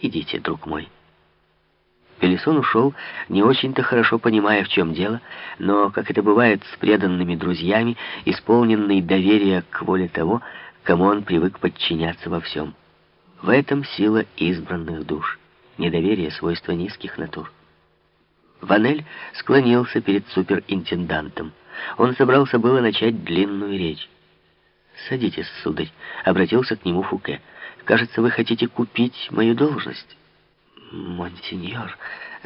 Идите, друг мой». Пелесон ушел, не очень-то хорошо понимая, в чем дело, но, как это бывает с преданными друзьями, исполненный доверия к воле того, кому он привык подчиняться во всем. В этом сила избранных душ. Недоверие — свойство низких натур. Ванель склонился перед суперинтендантом. Он собрался было начать длинную речь. «Садитесь, сударь», — обратился к нему Фуке. «Кажется, вы хотите купить мою должность». «Монсеньор,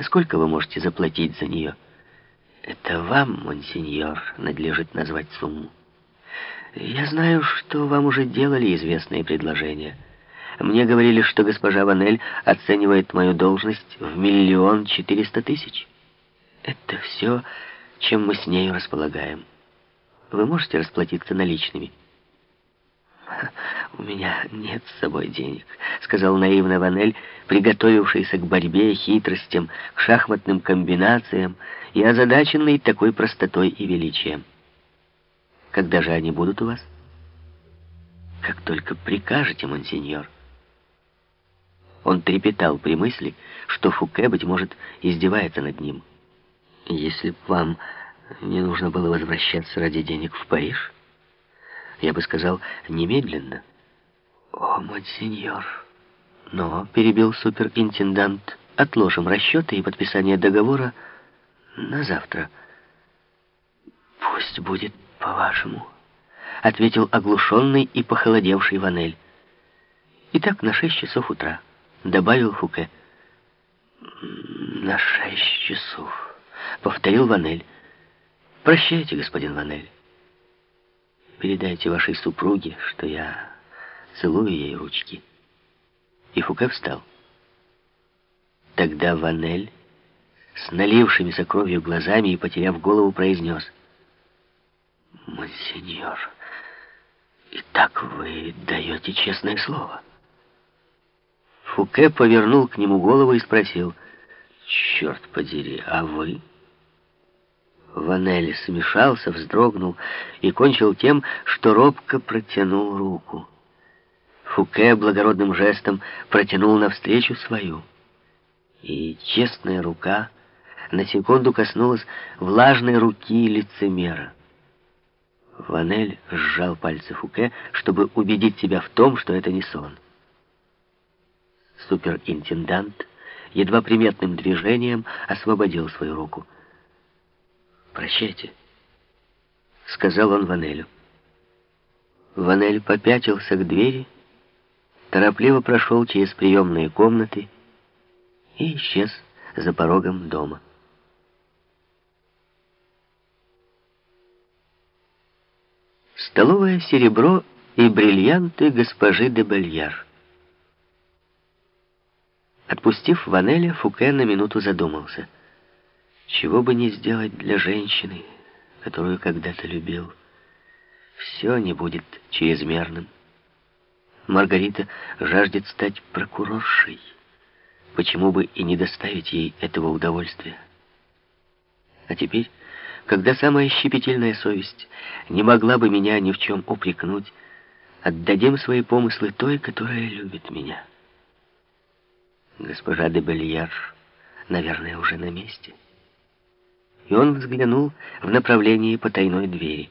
сколько вы можете заплатить за нее?» «Это вам, монсеньор, надлежит назвать сумму. Я знаю, что вам уже делали известные предложения». Мне говорили, что госпожа Ванель оценивает мою должность в миллион четыреста тысяч. Это все, чем мы с нею располагаем. Вы можете расплатиться наличными? «У меня нет с собой денег», — сказал наивно Ванель, приготовившийся к борьбе, хитростям, к шахматным комбинациям и озадаченный такой простотой и величием. «Когда же они будут у вас?» «Как только прикажете, монсеньор». Он трепетал при мысли, что Фуке, быть может, издевается над ним. «Если б вам не нужно было возвращаться ради денег в Париж, я бы сказал, немедленно». «О, монсеньор!» «Но», — перебил суперинтендант, — «отложим расчеты и подписание договора на завтра». «Пусть будет по-вашему», — ответил оглушенный и похолодевший Ванель. «Итак, на шесть часов утра». — добавил Фуке. «На шесть часов», — повторил Ванель. «Прощайте, господин Ванель. Передайте вашей супруге, что я целую ей ручки». И Фуке встал. Тогда Ванель, с налившимися кровью глазами и потеряв голову, произнес. «Монсеньор, и так вы даете честное слово?» Фуке повернул к нему голову и спросил, «Черт подери, а вы?» Ванелли смешался, вздрогнул и кончил тем, что робко протянул руку. Фуке благородным жестом протянул навстречу свою. И честная рука на секунду коснулась влажной руки лицемера. Ванель сжал пальцы Фуке, чтобы убедить себя в том, что это не сон. Суперинтендант едва приметным движением освободил свою руку. «Прощайте», — сказал он Ванелю. Ванель попятился к двери, торопливо прошел через приемные комнаты и исчез за порогом дома. Столовое серебро и бриллианты госпожи де Бельяр. Отпустив Ванеля, Фуке на минуту задумался. Чего бы не сделать для женщины, которую когда-то любил. Все не будет чрезмерным. Маргарита жаждет стать прокуроршей. Почему бы и не доставить ей этого удовольствия? А теперь, когда самая щепетильная совесть не могла бы меня ни в чем упрекнуть, отдадим свои помыслы той, которая любит меня». Госпожа де Бельяр, наверное, уже на месте. И он взглянул в направлении потайной двери.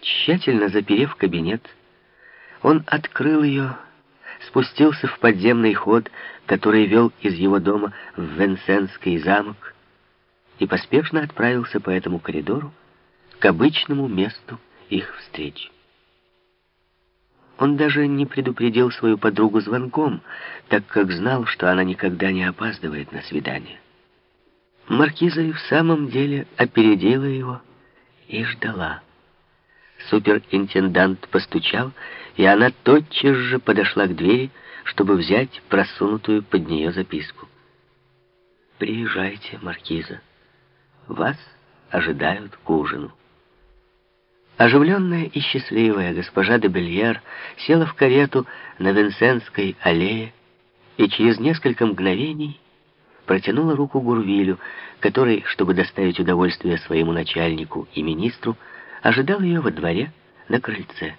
Тщательно заперев кабинет, он открыл ее, спустился в подземный ход, который вел из его дома в Венсенский замок, и поспешно отправился по этому коридору к обычному месту их встречи. Он даже не предупредил свою подругу звонком, так как знал, что она никогда не опаздывает на свидание. Маркиза и в самом деле опередила его и ждала. Суперинтендант постучал, и она тотчас же подошла к двери, чтобы взять просунутую под нее записку. «Приезжайте, Маркиза. Вас ожидают к ужину». Оживленная и счастливая госпожа де Бельяр села в карету на Венсенской аллее и через несколько мгновений протянула руку Гурвилю, который, чтобы доставить удовольствие своему начальнику и министру, ожидал ее во дворе на крыльце.